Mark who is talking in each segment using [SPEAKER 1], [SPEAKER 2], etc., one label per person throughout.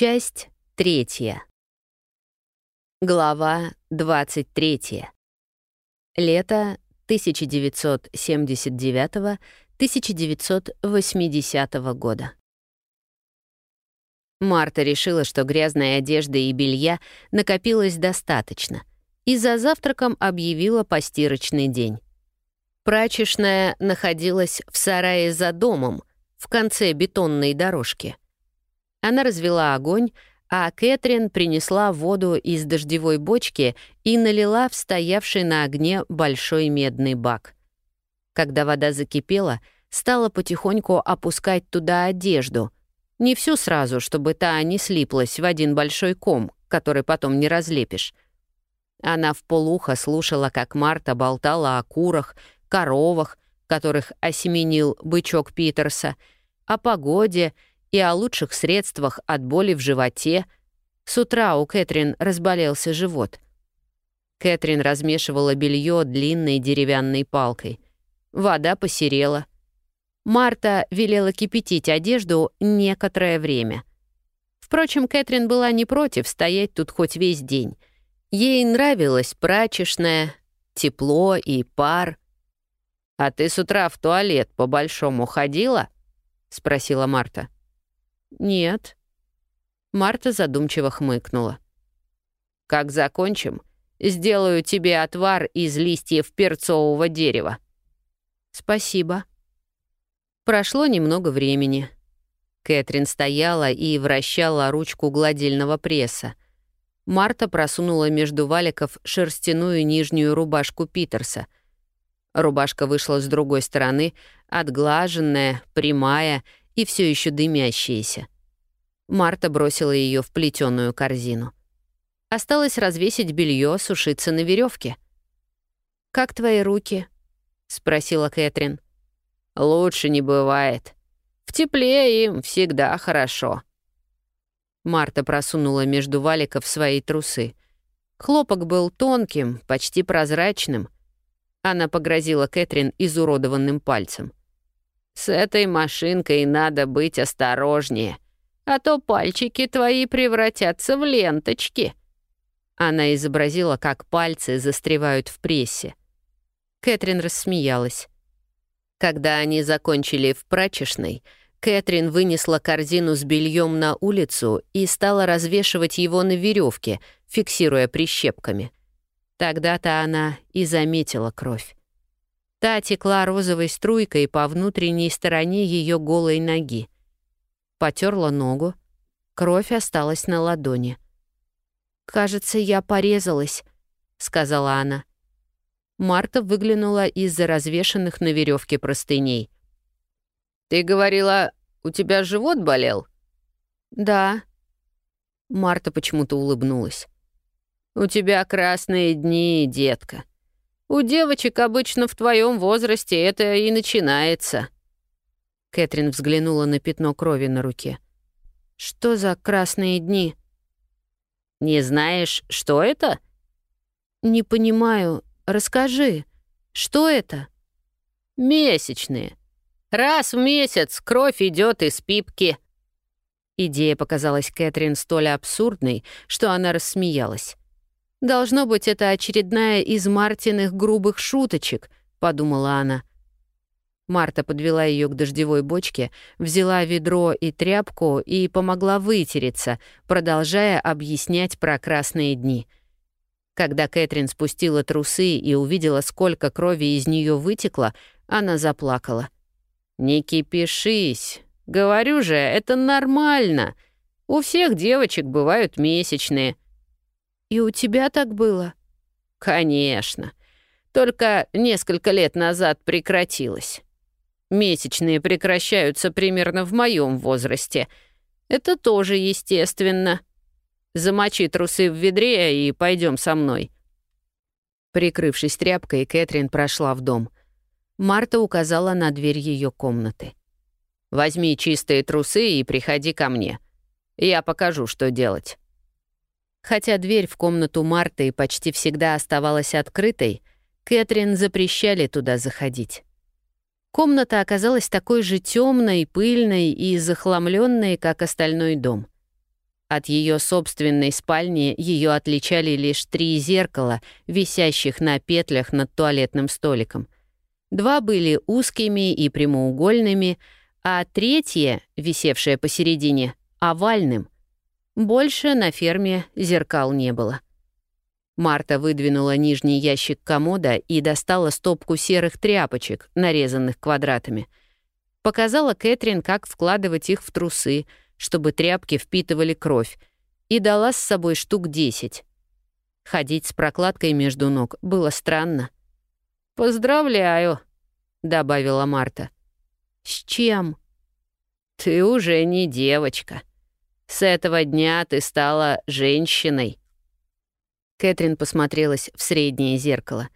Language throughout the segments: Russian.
[SPEAKER 1] Часть третья. Глава 23. Лето 1979-1980 года. Марта решила, что грязной одежды и белья накопилось достаточно, и за завтраком объявила постирочный день. Прачечная находилась в сарае за домом, в конце бетонной дорожки. Она развела огонь, а Кэтрин принесла воду из дождевой бочки и налила в стоявший на огне большой медный бак. Когда вода закипела, стала потихоньку опускать туда одежду. Не всю сразу, чтобы та не слиплась в один большой ком, который потом не разлепишь. Она в полухо слушала, как Марта болтала о курах, коровах, которых осеменил бычок Питерса, о погоде и о лучших средствах от боли в животе. С утра у Кэтрин разболелся живот. Кэтрин размешивала белье длинной деревянной палкой. Вода посерела. Марта велела кипятить одежду некоторое время. Впрочем, Кэтрин была не против стоять тут хоть весь день. Ей нравилось прачечное, тепло и пар. «А ты с утра в туалет по-большому ходила?» — спросила Марта. «Нет». Марта задумчиво хмыкнула. «Как закончим, сделаю тебе отвар из листьев перцового дерева». «Спасибо». Прошло немного времени. Кэтрин стояла и вращала ручку гладильного пресса. Марта просунула между валиков шерстяную нижнюю рубашку Питерса. Рубашка вышла с другой стороны, отглаженная, прямая и все еще дымящиеся. Марта бросила ее в плетеную корзину. Осталось развесить белье, сушиться на веревке. «Как твои руки?» — спросила Кэтрин. «Лучше не бывает. В тепле им всегда хорошо». Марта просунула между валиков свои трусы. Хлопок был тонким, почти прозрачным. Она погрозила Кэтрин изуродованным пальцем. С этой машинкой надо быть осторожнее, а то пальчики твои превратятся в ленточки». Она изобразила, как пальцы застревают в прессе. Кэтрин рассмеялась. Когда они закончили в прачечной, Кэтрин вынесла корзину с бельем на улицу и стала развешивать его на веревке, фиксируя прищепками. Тогда-то она и заметила кровь. Та текла розовой струйкой по внутренней стороне ее голой ноги. Потерла ногу. Кровь осталась на ладони. «Кажется, я порезалась», — сказала она. Марта выглянула из-за развешанных на веревке простыней. «Ты говорила, у тебя живот болел?» «Да». Марта почему-то улыбнулась. «У тебя красные дни, детка. У девочек обычно в твоем возрасте это и начинается». Кэтрин взглянула на пятно крови на руке. «Что за красные дни?» «Не знаешь, что это?» «Не понимаю. Расскажи. Что это?» «Месячные. Раз в месяц кровь идет из пипки». Идея показалась Кэтрин столь абсурдной, что она рассмеялась. «Должно быть, это очередная из Мартиных грубых шуточек», — подумала она. Марта подвела ее к дождевой бочке, взяла ведро и тряпку и помогла вытереться, продолжая объяснять про красные дни. Когда Кэтрин спустила трусы и увидела, сколько крови из нее вытекло, она заплакала. «Не кипишись. Говорю же, это нормально. У всех девочек бывают месячные». «И у тебя так было?» «Конечно. Только несколько лет назад прекратилось. Месячные прекращаются примерно в моем возрасте. Это тоже естественно. Замочи трусы в ведре и пойдем со мной». Прикрывшись тряпкой, Кэтрин прошла в дом. Марта указала на дверь ее комнаты. «Возьми чистые трусы и приходи ко мне. Я покажу, что делать». Хотя дверь в комнату Марты почти всегда оставалась открытой, Кэтрин запрещали туда заходить. Комната оказалась такой же темной, пыльной и захламленной, как остальной дом. От ее собственной спальни ее отличали лишь три зеркала, висящих на петлях над туалетным столиком. Два были узкими и прямоугольными, а третье, висевшее посередине, — овальным. Больше на ферме зеркал не было. Марта выдвинула нижний ящик комода и достала стопку серых тряпочек, нарезанных квадратами. Показала Кэтрин, как вкладывать их в трусы — чтобы тряпки впитывали кровь, и дала с собой штук десять. Ходить с прокладкой между ног было странно. «Поздравляю», — добавила Марта. «С чем?» «Ты уже не девочка. С этого дня ты стала женщиной». Кэтрин посмотрелась в среднее зеркало.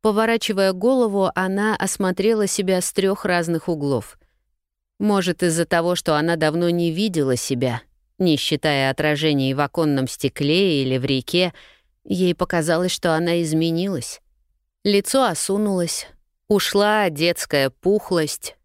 [SPEAKER 1] Поворачивая голову, она осмотрела себя с трех разных углов. Может, из-за того, что она давно не видела себя, не считая отражений в оконном стекле или в реке, ей показалось, что она изменилась. Лицо осунулось, ушла детская пухлость,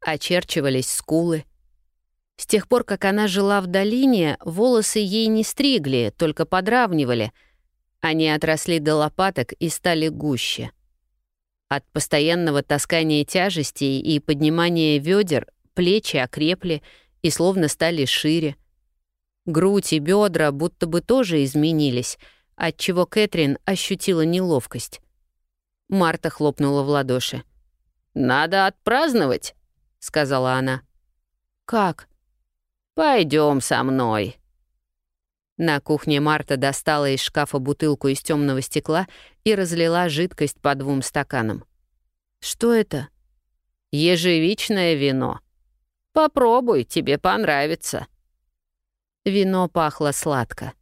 [SPEAKER 1] очерчивались скулы. С тех пор, как она жила в долине, волосы ей не стригли, только подравнивали. Они отросли до лопаток и стали гуще. От постоянного таскания тяжестей и поднимания ведер плечи окрепли и словно стали шире. Грудь и бедра будто бы тоже изменились, отчего Кэтрин ощутила неловкость. Марта хлопнула в ладоши. «Надо отпраздновать», — сказала она. «Как?» Пойдем со мной». На кухне Марта достала из шкафа бутылку из темного стекла и разлила жидкость по двум стаканам. «Что это?» «Ежевичное вино», Попробуй, тебе понравится». Вино пахло сладко.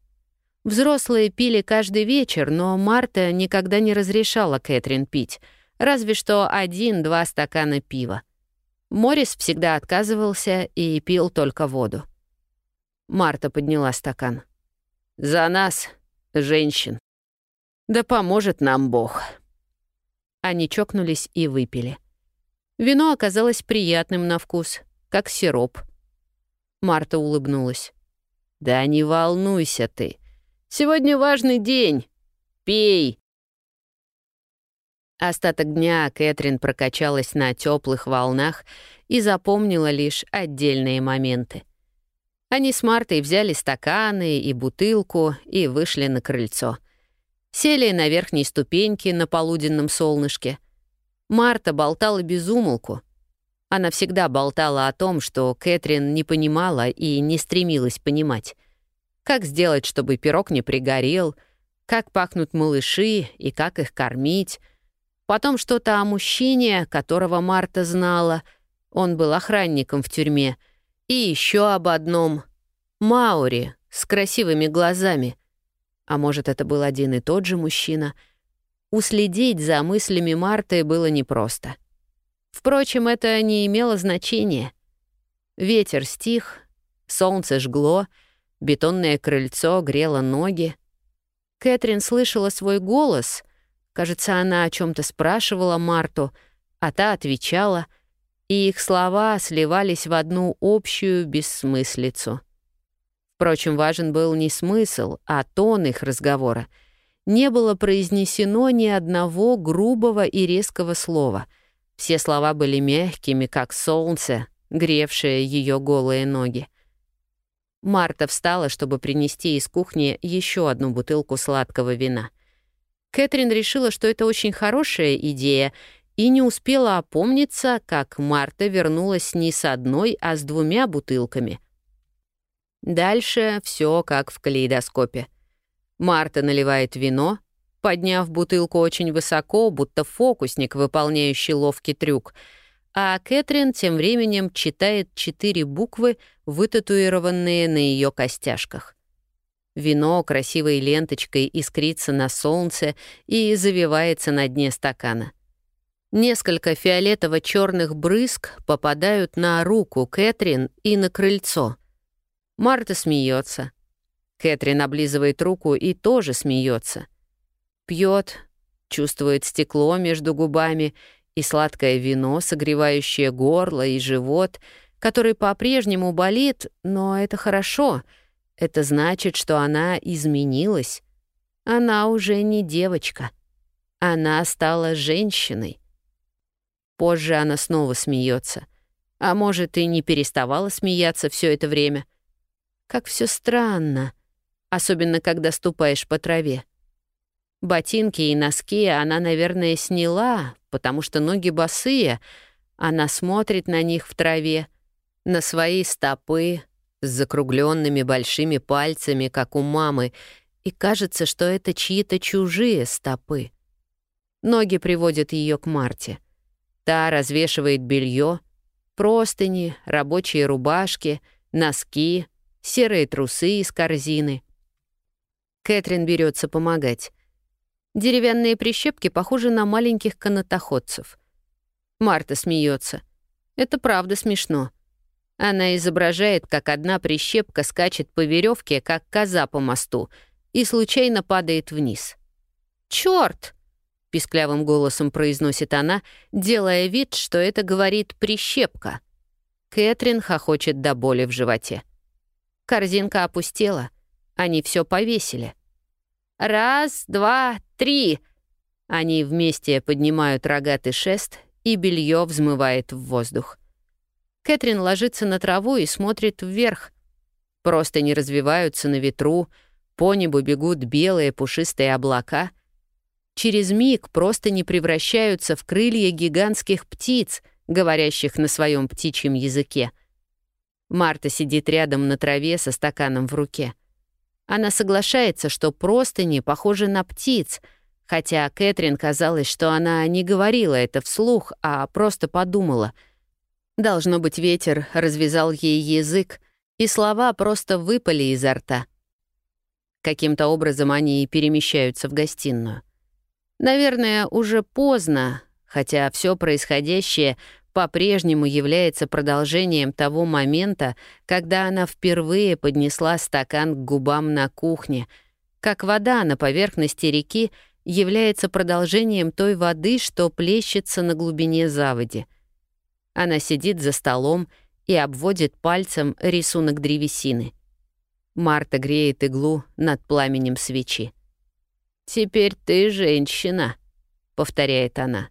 [SPEAKER 1] Взрослые пили каждый вечер, но Марта никогда не разрешала Кэтрин пить, разве что один-два стакана пива. Морис всегда отказывался и пил только воду. Марта подняла стакан. «За нас, женщин. Да поможет нам Бог». Они чокнулись и выпили. Вино оказалось приятным на вкус — как сироп. Марта улыбнулась. «Да не волнуйся ты. Сегодня важный день. Пей!» Остаток дня Кэтрин прокачалась на теплых волнах и запомнила лишь отдельные моменты. Они с Мартой взяли стаканы и бутылку и вышли на крыльцо. Сели на верхней ступеньке на полуденном солнышке. Марта болтала без умолку — она всегда болтала о том, что Кэтрин не понимала и не стремилась понимать. Как сделать, чтобы пирог не пригорел, как пахнут малыши и как их кормить. Потом что-то о мужчине, которого Марта знала. Он был охранником в тюрьме. И еще об одном. Маури с красивыми глазами. А может, это был один и тот же мужчина. Уследить за мыслями Марты было непросто. Впрочем, это не имело значения. Ветер стих, солнце жгло, бетонное крыльцо грело ноги. Кэтрин слышала свой голос. Кажется, она о чем то спрашивала Марту, а та отвечала, и их слова сливались в одну общую бессмыслицу. Впрочем, важен был не смысл, а тон их разговора. Не было произнесено ни одного грубого и резкого слова — все слова были мягкими, как солнце, гревшее ее голые ноги. Марта встала, чтобы принести из кухни еще одну бутылку сладкого вина. Кэтрин решила, что это очень хорошая идея, и не успела опомниться, как Марта вернулась не с одной, а с двумя бутылками. Дальше все как в калейдоскопе. Марта наливает вино, подняв бутылку очень высоко, будто фокусник, выполняющий ловкий трюк. А Кэтрин тем временем читает четыре буквы, вытатуированные на ее костяшках. Вино красивой ленточкой искрится на солнце и завивается на дне стакана. Несколько фиолетово черных брызг попадают на руку Кэтрин и на крыльцо. Марта смеется. Кэтрин облизывает руку и тоже смеется пьет, чувствует стекло между губами и сладкое вино, согревающее горло и живот, который по-прежнему болит, но это хорошо. Это значит, что она изменилась. Она уже не девочка. Она стала женщиной. Позже она снова смеется. А может, и не переставала смеяться все это время. Как все странно, особенно когда ступаешь по траве. Ботинки и носки она, наверное, сняла, потому что ноги босые. Она смотрит на них в траве, на свои стопы, с закругленными большими пальцами, как у мамы, и кажется, что это чьи-то чужие стопы. Ноги приводят ее к Марте. Та развешивает белье, простыни, рабочие рубашки, носки, серые трусы из корзины. Кэтрин берется помогать. Деревянные прищепки похожи на маленьких канатоходцев. Марта смеется. Это правда смешно. Она изображает, как одна прищепка скачет по веревке, как коза по мосту, и случайно падает вниз. «Чёрт!» — писклявым голосом произносит она, делая вид, что это говорит прищепка. Кэтрин хохочет до боли в животе. Корзинка опустела. Они все повесили. «Раз, два, три!» Они вместе поднимают рогатый шест, и белье взмывает в воздух. Кэтрин ложится на траву и смотрит вверх. Просто не развиваются на ветру, по небу бегут белые пушистые облака. Через миг просто не превращаются в крылья гигантских птиц, говорящих на своем птичьем языке. Марта сидит рядом на траве со стаканом в руке. Она соглашается, что просто не похожи на птиц, хотя Кэтрин казалось, что она не говорила это вслух, а просто подумала — Должно быть, ветер развязал ей язык, и слова просто выпали изо рта. Каким-то образом они перемещаются в гостиную. Наверное, уже поздно, хотя все происходящее по-прежнему является продолжением того момента, когда она впервые поднесла стакан к губам на кухне, как вода на поверхности реки является продолжением той воды, что плещется на глубине заводи — она сидит за столом и обводит пальцем рисунок древесины. Марта греет иглу над пламенем свечи. «Теперь ты женщина», — повторяет она.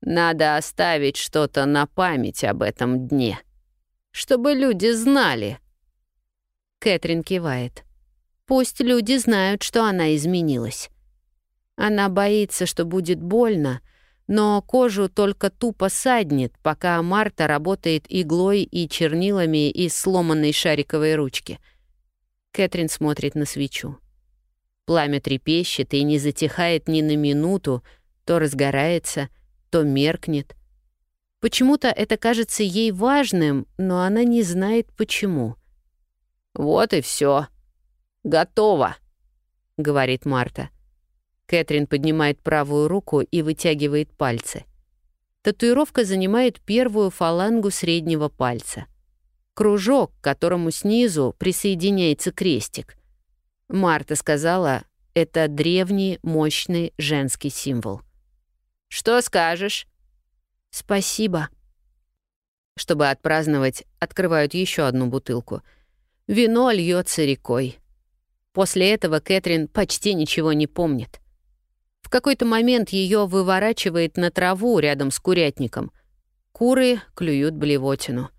[SPEAKER 1] «Надо оставить что-то на память об этом дне, чтобы люди знали». Кэтрин кивает. «Пусть люди знают, что она изменилась». Она боится, что будет больно, — но кожу только тупо саднет, пока Марта работает иглой и чернилами из сломанной шариковой ручки. Кэтрин смотрит на свечу. Пламя трепещет и не затихает ни на минуту, то разгорается, то меркнет. Почему-то это кажется ей важным, но она не знает почему. «Вот и все. Готово», — говорит Марта. Кэтрин поднимает правую руку и вытягивает пальцы. Татуировка занимает первую фалангу среднего пальца. Кружок, к которому снизу присоединяется крестик. Марта сказала, это древний, мощный женский символ. «Что скажешь?» «Спасибо». Чтобы отпраздновать, открывают еще одну бутылку. Вино льется рекой. После этого Кэтрин почти ничего не помнит какой-то момент ее выворачивает на траву рядом с курятником. Куры клюют блевотину.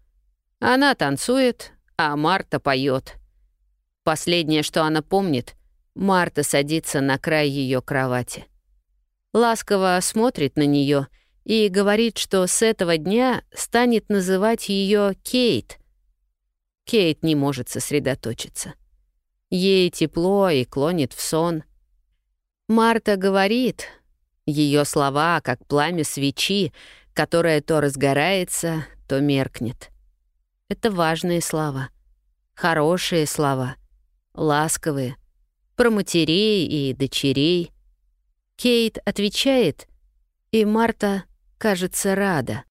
[SPEAKER 1] Она танцует, а Марта поет. Последнее, что она помнит, Марта садится на край ее кровати. Ласково смотрит на нее и говорит, что с этого дня станет называть ее Кейт. Кейт не может сосредоточиться. Ей тепло и клонит в сон — Марта говорит, ее слова как пламя свечи, которое то разгорается, то меркнет. Это важные слова, хорошие слова, ласковые, про матерей и дочерей. Кейт отвечает, и Марта, кажется, рада.